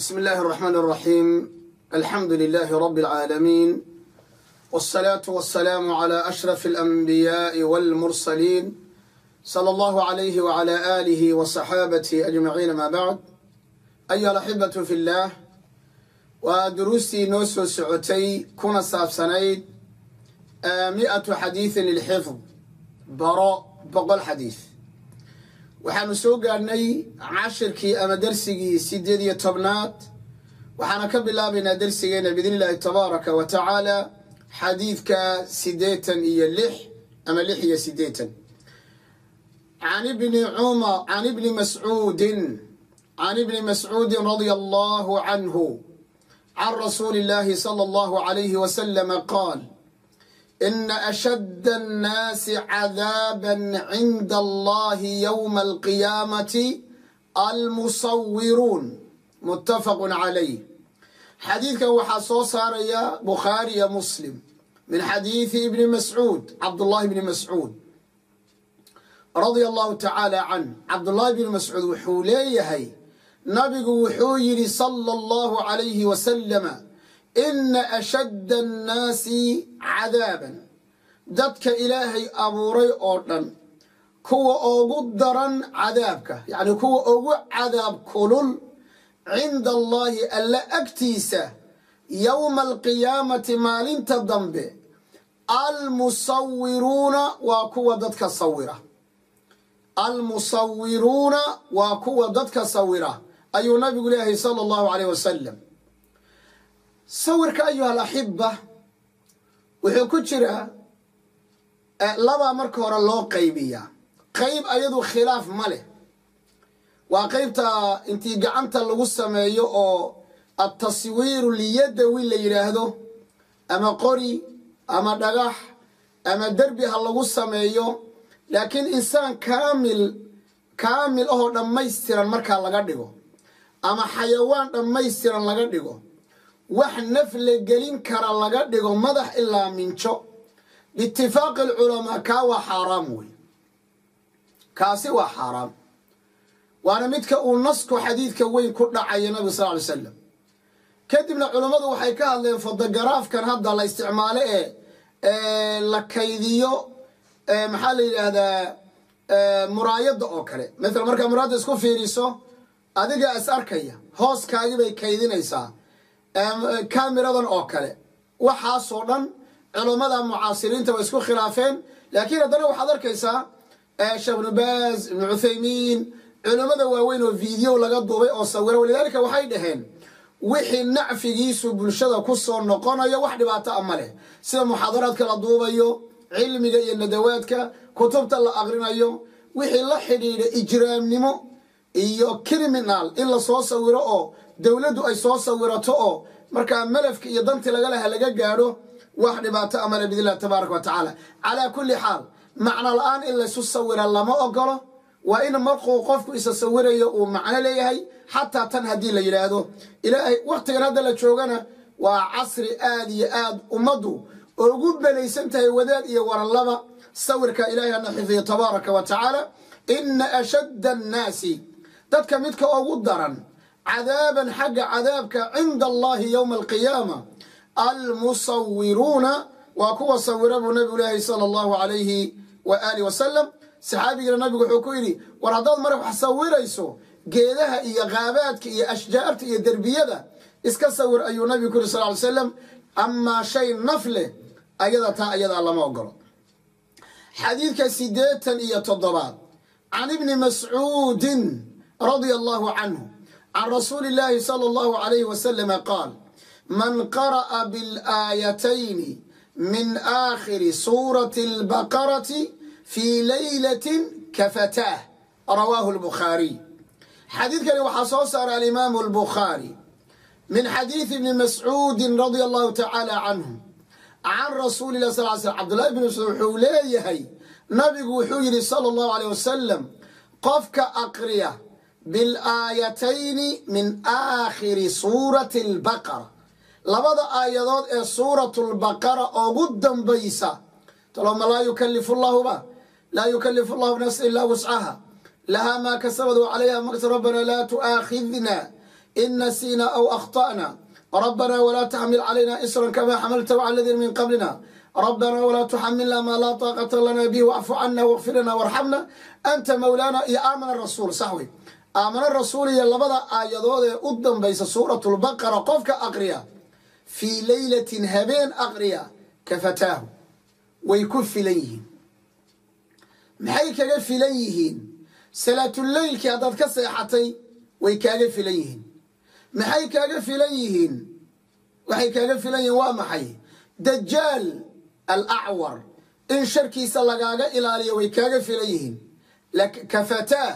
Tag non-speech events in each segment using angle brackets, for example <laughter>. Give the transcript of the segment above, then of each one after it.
بسم الله الرحمن الرحيم الحمد لله رب العالمين والصلاة والسلام على أشرف الأنبياء والمرسلين صلى الله عليه وعلى آله وصحابته أجمعين ما بعد أيها الأحبة في الله ودروستي نوسو سعوتي كنا سابسنيد مئة حديث للحفظ براء بقل حديث waxaanu soo gaadhnay cashirkii ama dersigii sideed iyo tobnaad. Waxaana ka bilaabaynaa dersigeena biidni illaahi tabaaraka wa tacaala xadiidka sideetan iyo lix ama lix iyo sideetan. Can ibni cumar can ibni mascuudin can ibni mascuudin radia allahu canhu can rasuuli illaahi sala allahu alayhi wasalama qaal ina ashadda annaasi cadaaban cinda allahi yowma alqiyaamati almusawiruun muttafaqun calayh xadiidkan waxaa soo saaraya bukhaari iyo muslim min xadiidi ibni mascuud cabdullahi bni mascuud radia allahu tacaala canh cabdullaahi bni mascuud wuxuu leeyahay nabigu wuxuu yidhi sala allahu calayhi wasalama ina ashadda annaasi cadaaban dadka ilaahay abuuray oo dhan kuwa ugu daran cadaabka yacni kuwa ugu cadaab kulul cinda allaahi alla agtiisa yowma alqiyaamati maalinta dambe almusawiruuna waa kuwa dadka sawira almusawiruuna waa kuwa dadka sawira ayuu nabigu leeyahay sala allahu caleyh wasalam sawirka ayuha alaxiba wuxuu ku jiraa labaa marka hore loo qaybiyaa. Qayb ayadu khilaaf ma leh. Waa qaybta intii gacanta lagu sameeyo oo ataswiiru liyadawi la yidhaahdo ama qori ama dhagax ama derbi ha lagu sameeyo laakiin insaan kaamil kaamil ahoo dhammaystiran markaa laga dhigo ama xayawaan dhammaystiran laga dhigo wax nafle gelin kara laga dhigo madax ilaa minjo. Biitifaaqi alculamaa kaa waa xaaraam wey kaasi waa xaaraam. Waana midka uu nasku xadiidka weyn ku dhacayo nabiga sal ly slam kadibna culammadu waxay ka hadleen fotogaraafkan hadda la isticmaalo ee la kaydiyo maxaa la yidhaahdaa muraayadda oo kale. Maala markaa muraayadda isku fiiriso adiga is arkaya hooskaagii bay kaydinaysaa kamiradan oo kale. Waxaasoo dhan culammada mucaasiriinta way isku khilaafeen. Laakiin haddana waxaad arkaysaa sheekh ibnu baaz ibnu cuthaymiin culammada waaweyn oo video laga duubay oo sawira walidaalika waxay dhaheen wixii nacfigiisu bulshada ku soo noqonayo wax dhibaato a ma leh. Sida muxaadaraadka la duubayo cilmiga iyo nadawaadka kutubta la aqrinayo wixii la xidhiidha ijraamnimo iyo criminal. In la soo sawiro oo dowladdu ay soo sawirato oo markaa malafka iyo danti lagalaha laga gaadho wax dhibaato amale biidnillahi tabaaraka wa tacaala. Calaa kulli xaal macno la'aan in laysu sawira lama ogolo waa in markuu qofku isa sawirayo uu macno leeyahay xataa tan haddii la yidhaahdo. Ilaahay wakhtigan hadda la joogana waa casri aad iyo aad ummaddu ugu belaysan tahay wadaad iyo waranlaba sawirka ilaahay hana xifiyo tabaaraka wa tacaala. Ina ashadda annaasi dadka midka ugu daran cadaaban xagga cadaabka cinda allahi yowma alqiyaama. Almusawiruuna waa kuwa sawira buu nabigu leeyahay sala allahu alayhi wa aali wasalam saxaabigana nabigu wuxuu ku yidhi war haddaad mar wax sawirayso geedaha iyo qaabaadka iyo ashjaarta iyo derbiyada iska sawir ayuu nabigu ku yidhi sal ly slam amaa shay naf leh ayada taa ayadaa lama ogolo xadiidka sideetan iyo toddobaad. Can ibni mascuudin radia allahu canhu can rasuuli illaahi sala allahu alayhi wasalama qaal man qara'a bilaayatayni min aakhiri suurati albaqarati fii laylatin kafataah rawaahu lbukhaariy xadiidkani waxaa soo saaray alimaamu albukhaari min xadiidi ibni mascuudin radia allahu tacaala canhu can rasuuli lah sal slam cabdullahi bni mascuud wuxuu leeyahay nabigu wuxuu yidhi sala allahu aleyh wasalam qofka aqriya bilaayatayni min aakhiri suurati albaqara labada aayadood ee suuratu lbaqara ugu dambaysa taloma laa yukalifu llahuba laa yukalifu llahu nafsa ilaa wuscaha lahaa maa kasabad wa calayha maksa rabbana laa tu'aakhidna in nasiina aw akhta'na rabbana walaa taxmil calayna isran kama xamaltahu cala aladiina min qablina rabbana walaa tuxamilna maa laa taaqata lana bihi wacfu cana waqfir lana warxamna anta mawlaana iyo aamana rasuul sax wey aamana rasuul iyo labada aayadood ee u dambaysa suuratu lbaqara qofka aqriya fii leylatin habeen aqriya kafataahu way ku filan yihiin. Maxay kaga filan yihiin? Salaatuleylkii haddaad ka seexatay way kaaga filan yihiin. Maxay kaaga filan yihiin? Waxay kaaga filan yihiin waa maxay? Dajaal alacwar in sharkiisa lagaaga ilaaliyo way kaaga filan yihiin. Kafataah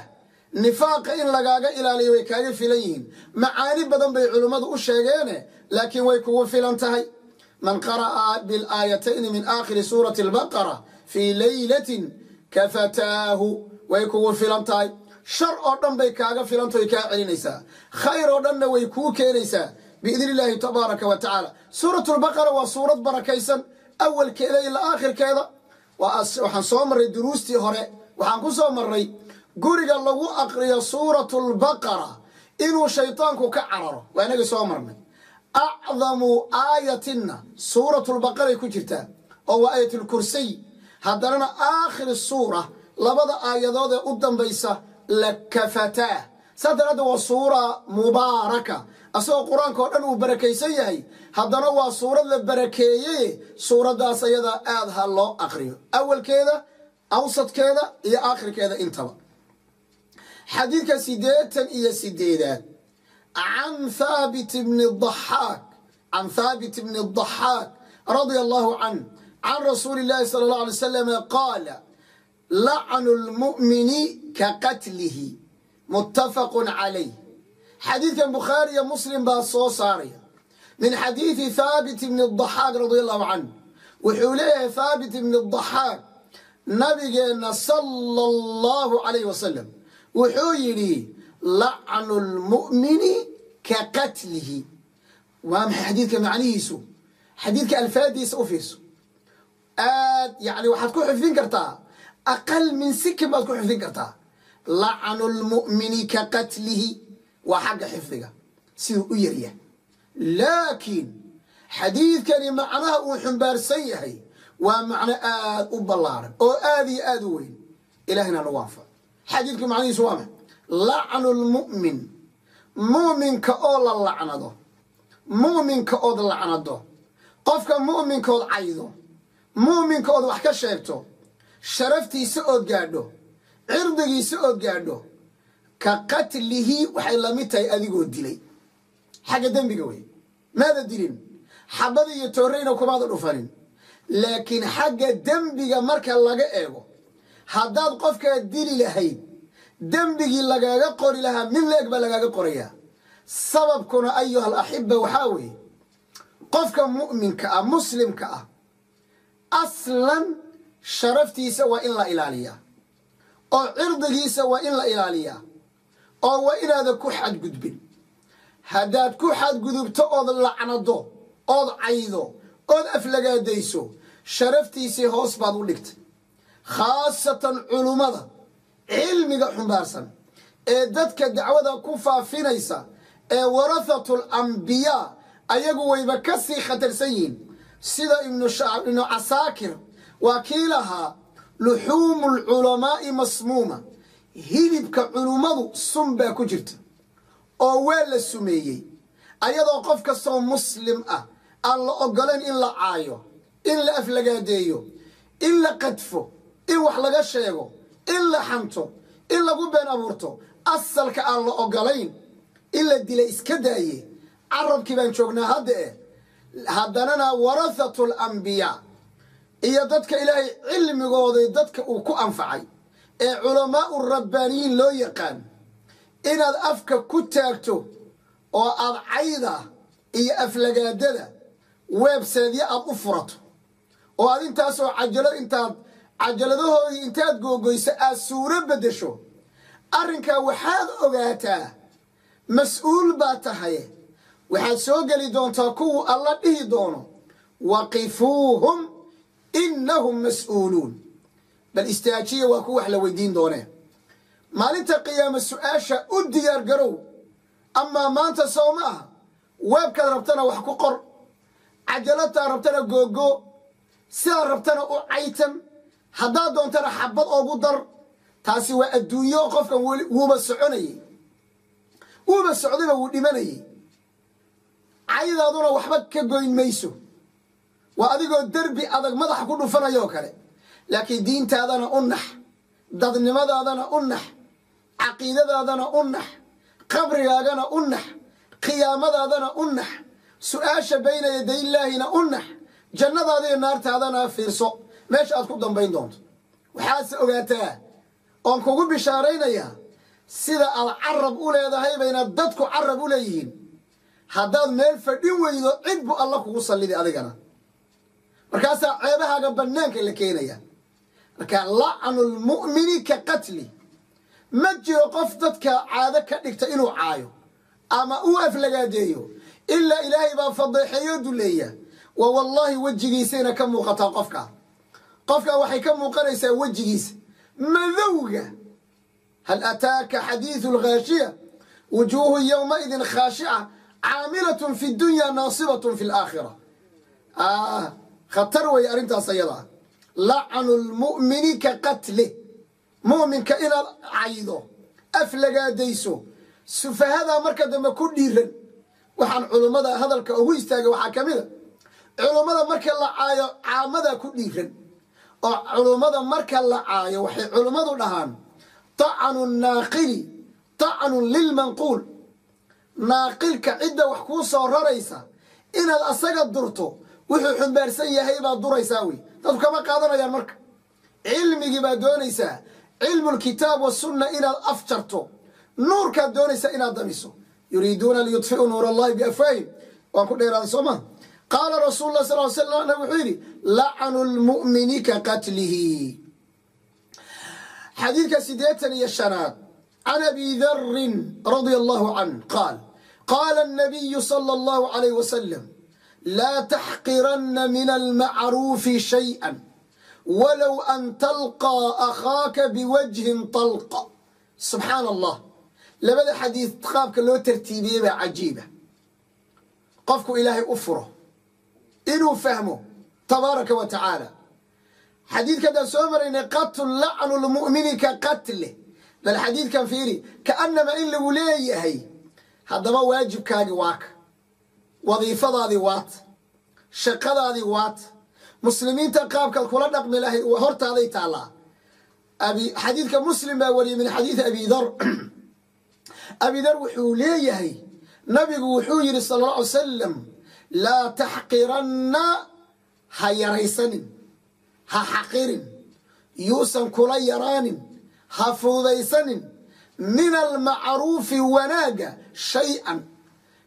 nifaaqa in lagaaga ilaaliyo way kaaga filan yihiin. Macaani badan bay culimmadu u sheegeene laakiin way kugu filan tahay. Man qara'a bilaayatayni min aakhiri suurati albaqara fii leylatin kafataahu way kugu filan tahay. Shar oo dhan bay kaaga filanta way kaa celinaysaa. Khayr oo dhanna way kuu keenaysaa biidni illaahi tabaaraka wa tacaala. Suuratu lbaqara waa suurad barakaysan awalkeeda ilaa aakhirkeeda. Waxaan soo marray duruustii hore waxaan ku soo marray guriga lagu aqriyo suuratu lbaqara inuu shaydaanku ka cararo. Waa inagii soo marnay. Acdamu aayatinna suuratu lbaqaray ku jirtaa oo waa aayatulkursiy haddanana aakhiri suura labada aayadood ee u dambaysa lakafataa saa daraaddeed waa suura mubaaraka. Asagoo qur'aanka oo dhan uu barakaysan yahay haddana waa suurad la barakeeye suuraddaas ayadaa aada ha loo aqriyo. Awalkeeda awsadkeeda iyo aakhirkeeda intaba xadiidka siddeetan iyo sideedaad can thaabit bni daxaak can thaabit bni daxaak radia allahu canh can rasuuli llahi sala allah alay wasalam qaala lacnu lmu'mini ka qatlihi muttafaqun calayh xadiidkan bukhaari iyo muslim baa soo saaraya. Min xadiidi thaabit bni daxaak radia allahu canh wuxuu leeyahay thaabit bni daxaak nabigeenna sala allahu calayh wasalam wuxuu yidhi lacnu lmu'mini ka qatlihi. Waa maxay xadiidka macnihiisu? Xadiidka alfaadiisa u fiirso. Aad yani waxaad ku xifdin kartaa aqal min sikin baad ku xifdin kartaa. Lacnu lmu'mini ka qatlihi waa xagga xifdiga siduu u yaryahay laakiin xadiidkani macnaha uu xumbaarsan yahay waa macno aad u ballaaran oo aad iyo aad u weyn. Ilahina nagu anfac xadiidku macnihiisu waa maxay? Lacnu lmu'min mu'minka oo la lacnado mu'minka ood lacnado qofka mu'minkood caydo. Mu'minka ood wax ka sheegto. Sharaftiisa ood gaadho. Cirdigiisa ood gaadho. Ka qatlihi waxay la mid tahay adigoo dilay. Xagga dembiga wey maada dilin? Xabadii iyo tooreyna kumaada dhufanin. Laakiin xagga dembiga marka laga eego haddaad qofkaa dili lahayd dembigii lagaaga qori lahaa mid leeg baa lagaaga qorayaa sababkuna ayuha alaxiba waxaa weeye qofka mu'minka ah muslimka ah aslan sharaftiisa waa in la ilaaliyaa oo cirdigiisa waa in la ilaaliyaa oo waa inaadan ku xadgudbin. Haddaad ku xadgudubto ood lacnado ood caydo ood aflagaadayso sharaftiisii hoos baad u dhigtay khaasatan culummada cilmiga xumbaarsan ee dadka dacwada ku faafinaysa ee warathatul ambiyaa ayagu wayba ka sii khatarsan yihiin. Sida ibnu casaakir waa kii lahaa luxuumu lculamaa'i masmuuma hilibka culummadu sun baa ku jirta oo waa la sumeeyey. Ayadoo qof kastoo muslim ah aan la ogolayn in la caayo in la aflagaadeeyo in la qadfo in wax laga sheego in la xanto in lagu been abuurto asalka aan la ogolayn in la dila iska daaye carabkii baan joognaa hadda eh haddanana warathatu alambiyaa iyo dadka ilaahay cilmigooday dadka uu ku anfacay ee culamaau rabbaaniyiin loo yaqaan inaad afka ku taagto oo aad cayda iyo aflagaadada weebseedyo aad u furato oo aad intaasoo cajalo intaad cajaladahoodii intaad googoyso aad suuro beddesho. Arrinkaa waxaad ogaataa mas'uul baa tahay. Waxaad soo geli doontaa kuwu alla dhihi doono. Waqifuuhum innahum mas'uuluun. Bal istaajiya waa ku wax la weydiin doonee maalinta qiyaama su'aasha u diyaar garow. Amaa maanta soo ma aha. Weebkaad rabtana wax ku qor. Cajalataad rabtana googo. Sidaad rabtana u caytan haddaad doontana xabad oogu dar. Taasi waa adduunyo qofkan wuuba soconayey wuuba socdayba wuu dhimanayey caydaaduna waxba ka goyn mayso. Waa adigoo derbi adag madaxa ku dhufanayoo kale. Laakiin diintaadana u nax. Dadnimadaadana u nax. Caqiidadaadana u nax. Qabrigaagana u nax. Qiyaamadaadana u nax. Su'aasha bayna yadayillaahina u nax. Jannadaada iyo naartaadana fiirso meesha aad ku dambayn doonto. Waxaadse ogaataa oon kugu bishaaraynayaa sida aad carab u leedahay bayna dadku carab u leeyihiin. Haddaad meel fadhin weydo cid bu alla kugu sallidi adigana. Markaasaa ceebahaaga bannaanka la keenaya. Marka lacnu lmu'mini ka qatli. Ma jiro qof dadka caado ka dhigta inuu caayo ama uu aflagaadeeyo ilaa ilaahay baa fadeexeeyo duleeya. Wa wallaahi wejigiisayna ka muuqataa qofka qofka waxay ka muuqanaysaa wejigiisa madowga. Hal ataaka xadiidu lghaashiya wujuuhu yowmaidin khaashica caamilatun fi dunya naasibatun fi laakhira khatar weeye arrintaas ayadaa lacnu lmu'mini ka qatlih mu'minka inaad caydo. Aflagaadayso sufahadaa marka dambe ku dhiiran. Waxaan culummada hadalka ugu istaagay waxaa ka mid a. Culummada marka la caayo caamadaa ku dhiiran oo culummada marka la caayo waxay culummadu dhahaan tacnu naaqili tacnun lilmanquul naaqilka cidda wax kuu soo raraysa inaad asaga durto wuxuu xumbaarsan yahay baad duraysaa wey dadku kama qaadanayaan marka. Cilmigii baad doonaysaa cilmulkitaab wasunna inaad afjarto nuurkaad doonaysaa inaad damiso. Yuriiduuna liyudfi'uu nuur allahi biafwaahim waan ku dheeraaday soo maa qaala rasuul lah sal sl wuxuu yidhi lacanu lmu'mini ka qatlihi xadiidka sideetan iyo shanaad can abi darin radia allahu canh qaal qaala anabiyu sala allahu calayh wasalam laa taxqiranna min almacruufi shayئa walow an talqaa akhaaka biwajhin talqa subxaan allah labada xadiid qaabka loo tartiibiyey baa cajiiba qofku ilaahay u furo inuu fahmo tabaaraka wa tacaala. Xadiidkaadaan soo maraynay qatl lacnu lmu'mini ka qatle. Bal xadiidkan fiiri kaanama in lagu leeyahay haddaba waajibkaagii waaka wadiifadaadii waat. Shaqadaadii waat. Muslimiinta qaabkaad kula dhaqmi lahay hortaaday taallaa. Xadiidka muslim baa wariyay min xadiidi abi dar. <clears throat> Abi dar wuxuu leeyahay nabigu wuxuu yidhi sala alla alay salam laa taxqiranna ha yaraysanin ha xaqirin yuusan kula yaraanin ha fududaysanin min almacruufi wanaagga shay-an.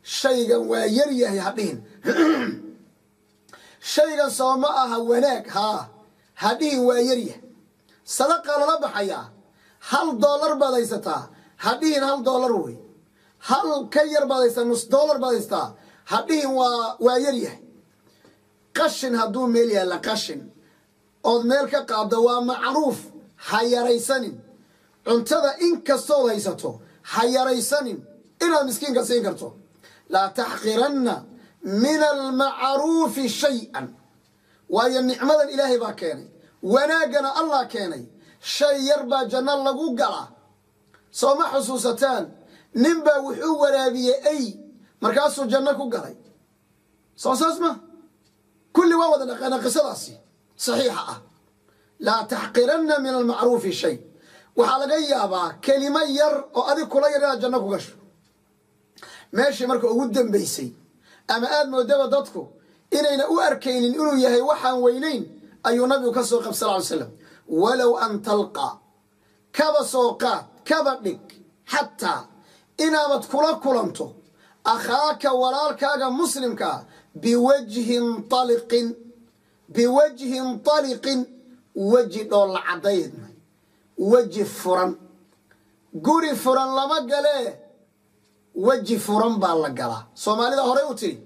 Shaygan waa yar yahay ha dhihin <clears throat> shaygan soo ma aha wanaag haa ha. Dhihin waa yaryah sadaqa lala baxayaa hal doolar baad haysataa. Ha dhihin hal doolar wey. Hal ka yar baad haysataa nus doolar baad haysataa ha dhihin waa waa yaryahay qashin hadduu meel yaalla qashin ood meel ka qaaddo waa macruuf ha yaraysanin. Cuntada in kastood haysato ha yaraysanin. Inaad miskiinka siin karto. Laa taxqiranna min almacruufi shay-an. Waayo nicmadan ilaahay baa keenay. Wanaaggana allah keenay. Shay yar baa janno lagu galaa soo ma xusuusataan. Nin baa wuxuu waraabiyey ay markaasuu janno ku galay. Soo saas ma kulli waa wada dhaqaana qisadaasi. Saxiixa ah. Laa taxqiranna min almacruufi shay. Waxaa laga yaabaa kelimo yar oo adig kula yar inaad janno ku gasho. Meeshii marka ugu dambaysay ama aada moodaba dadku inayna u arkaynin inuu yahay waxaan weynayn ayuu nabigu ka soo qab sal ly slam walow an talqaa kaba soo qaad kaba dhig. Xataa inaabad kula kulanto akhaaka walaalkaaga muslimkaa biwajhin aliqin biwajhin taliqin weji dhoolla caddayn weji furan. Guri furan lama galee weji furan baa la galaa soomaalida horey u tiri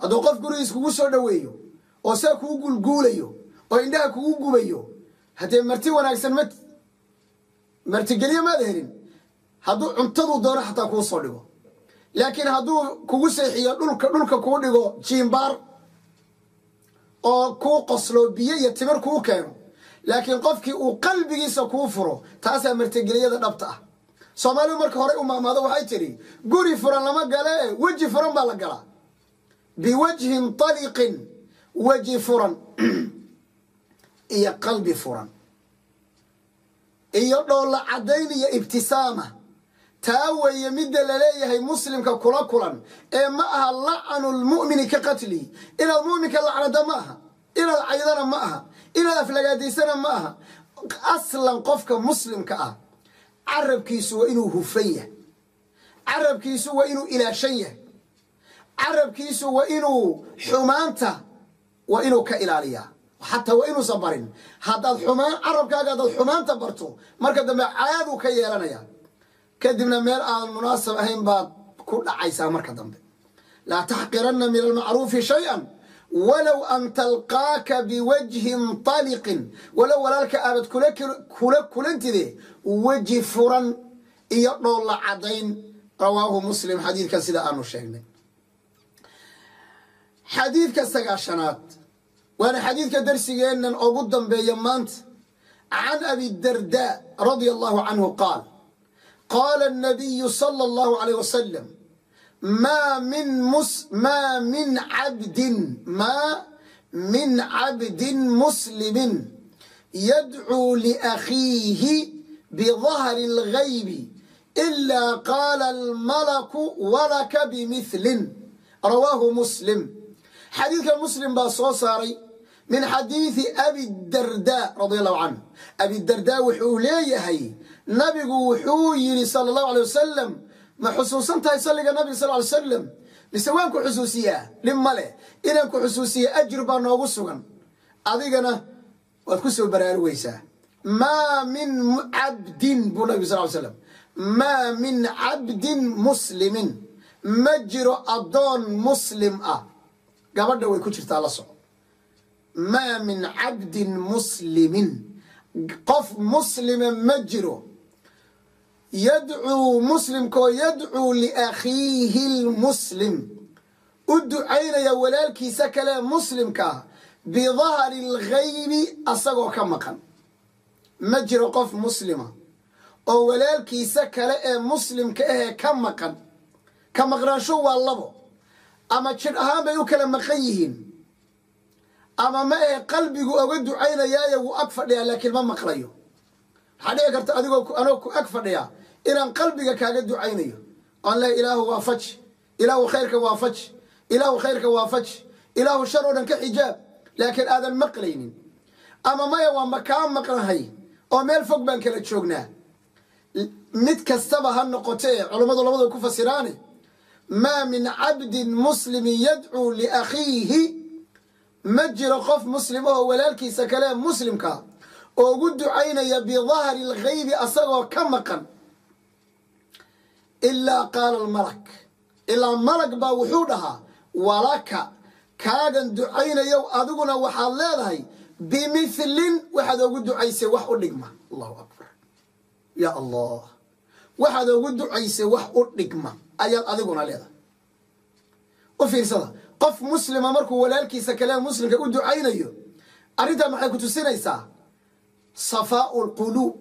hadduu qof gurigiis kugu soo dhoweeyo oo saa kugu gulguulayo oo indhaha kugu gubayo haddee marti wanaagsan ma martigelyo maad helin. Hadduu cuntaduu doono xataa kuu soo dhigo laakiin hadduu kugu seexiyo dhulka dhulka kuu dhigo jiimbaar oo kuu qoslo biyo iyo timir kuu keeno laakiin qofkii uu qalbigiisa kuu furo taasaa martigeliyada dhabta ah. Soomaalidu marka horey u maamaado waxay tidhi guri furan lama gale weji furan baa la galaa. Biwajhin taliqin weji furan <clears throat> iyo qalbi furan. Iyo dhoolla caddayn iyo ibtisaama taa weeye midda la leeyahay muslimka kula kulan ee ma aha lacanu lmu'mini ka qatlihi inaad mu'minka lacnada ma aha. Inaad caydana ma aha. Inaad aflagaadaysana ma aha. Aslan qofka muslimka ah carabkiisu waa inuu hufan yahay. Carabkiisu waa inuu ilaashan yahay. Carabkiisu waa inuu xumaanta waa inuu ka ilaaliyaa xataa waa inuusan barin haddaad xumaan carabkaaga haddaad xumaanta barto marka dambe caaduu ka yeelanaya kadibna meel aan munaasab ahayn baad ku dhacaysaa marka dambe. Laa taxqiranna min almacruufi shay-an walow an talqaaka biwajhin taliqin walow walaalka aabad kula kulantide weji furan iyo dhoolla caddayn rawaahu muslim. Xadiidkan sida aanu sheegnay. Xadiidka sagaashanaad waana xadiidka darsigeennan ugu dambeeya maanta can abi darda radia allahu canhu qaal qaala الnabiyu salى اllahu alayh wasalam ma min mus ma min cabdin ma min cabdin muslimin yadcuu liakhiihi bidahri اlgaybi إلا قال الملك ولك بمثل رواه مسلم xadiidka muslim baa soo saaray min xadiidi abi darda radi allahu canhu abidarda wuxuu leeyahay nabigu wuxuu yidhi sala allahu alay wasalam ma xusuusan tahay salliga nabiga sal ly salam mise waan ku xusuusiyaa? Dhib ma leh. Inaan ku xusuusiya ajir baa noogu sugan. Adigana waad ku soo baraarugeysaa maa min cabdin buu nabigu sal ly slam maa min cabdin muslimin. Ma jiro addoon muslim ah. Gabadha way ku jirtaa la soco maa min cabdin muslimin. Qof muslima ma jiro yadcuu muslimkoo yadcuu liakhiihi lmuslim. U ducaynaya walaalkiisa kale muslimkaa bidahri lgaybi asagoo ka maqan. Ma jiro qof muslima oo walaalkiisa kale ee muslimka ahee ka maqan. Ka maqnaansho waa labo. Ama jidh ahaan bay u kala maqan yihiin. Ama ma ahe qalbigu oga ducaynayaayo wuu ag fadhiyaa laakiin ma maqlayo. Waxaa dhici karta adigoo anoo ku ag fadhiya inaan qalbiga kaaga ducaynayo. Oan leh ilaahu waa faj ilaahu khayrka waa faj ilaahu khayrka waa faj ilaahu shar oo dhan ka xijaab laakiin aadan maqlaynin. Ama maya waa ma kaa maqnahay oo meel fog baan kala joognaa. Mid kastaba ha noqotee culammadu labadu ku fasiraane maa min cabdin muslimin yadcuu liakhiihi ma jiro qof muslim oo walaalkiisa kale muslimka oo ugu ducaynaya bidahri lgaybi asagoo ka maqan ilaa qaala almalak. Ilaa malag baa wuxuu dhahaa walaka kaagan ducaynayow adiguna waxaad leedahay bimilin waxaad ogu ducaysay wax u dhigma. Allahu akbar. Ya allah. Waxaad ogu ducaysay wax u dhigma ayaad adiguna leedahay. U fiirsada qof muslima markuu walaalkiisa kale muslimka u ducaynayo arrintaa maxay ku tusinaysaa? Safaau lquluub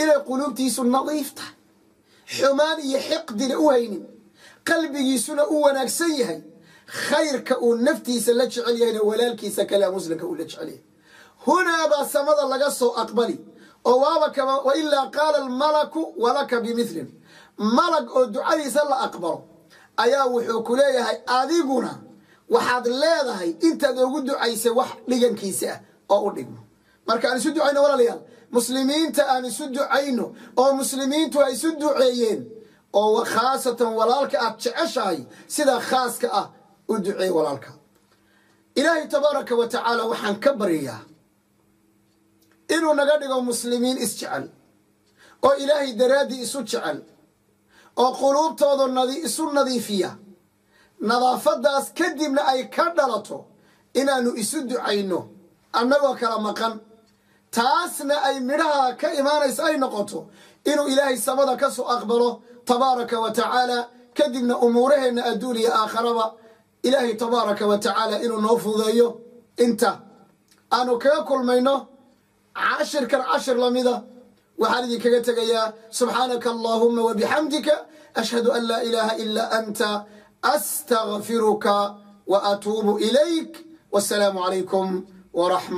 inay quluubtiisu nadiif tahay xumaan iyo xiqdina u haynin. Qalbigiisuna u wanaagsan yahay. Khayrka uu naftiisa la jecel yahayna walaalkiisa kale muslimka uu la jecel yahay. Hunaabaa samada laga soo aqbali. Oo waaba kama wa ilaa qaala almalaku walaka bimilin malag oo ducadiisa la aqbalo ayaa wuxuu ku leeyahay adiguna waxaad leedahay intaad ugu ducaysay wax dhigankiisa ah oo u dhigmo. Marka aan isu ducayno walaalayaal muslimiinta aan isu ducayno oo muslimiintu ay isu duceeyeen oo khaasatan walaalka aad jeceshahay sida khaaska ah u duceey walaalka. Ilaahay tabaaraka wa tacaala waxaan ka baryayaa inuu naga dhigo muslimiin isjecel oo ilaahay daraaddii isu jecel oo quluubtooda isu nadiifiya nadaafadaas kadibna ay ka dhalato inaanu isu ducayno annagoo kala maqan taasna ay midhaha ka imaanaysa ay noqoto inuu ilaahay samada ka soo aqbalo tabaaraka wa tacaala kadibna umuuraheenna adduun iyo aakharaba ilaahay tabaaraka wa tacaala inuu noo fududeeyo. Inta aanu kaga kulmayno cashirkan cashir lamida waxaan idinkaga tegayaa subxaanaka allahuma wabixamdika ashhadu an laa ilaaha ilaa anta astagfiruka wa atuubu ilayk wasalaamu calaykum waraxma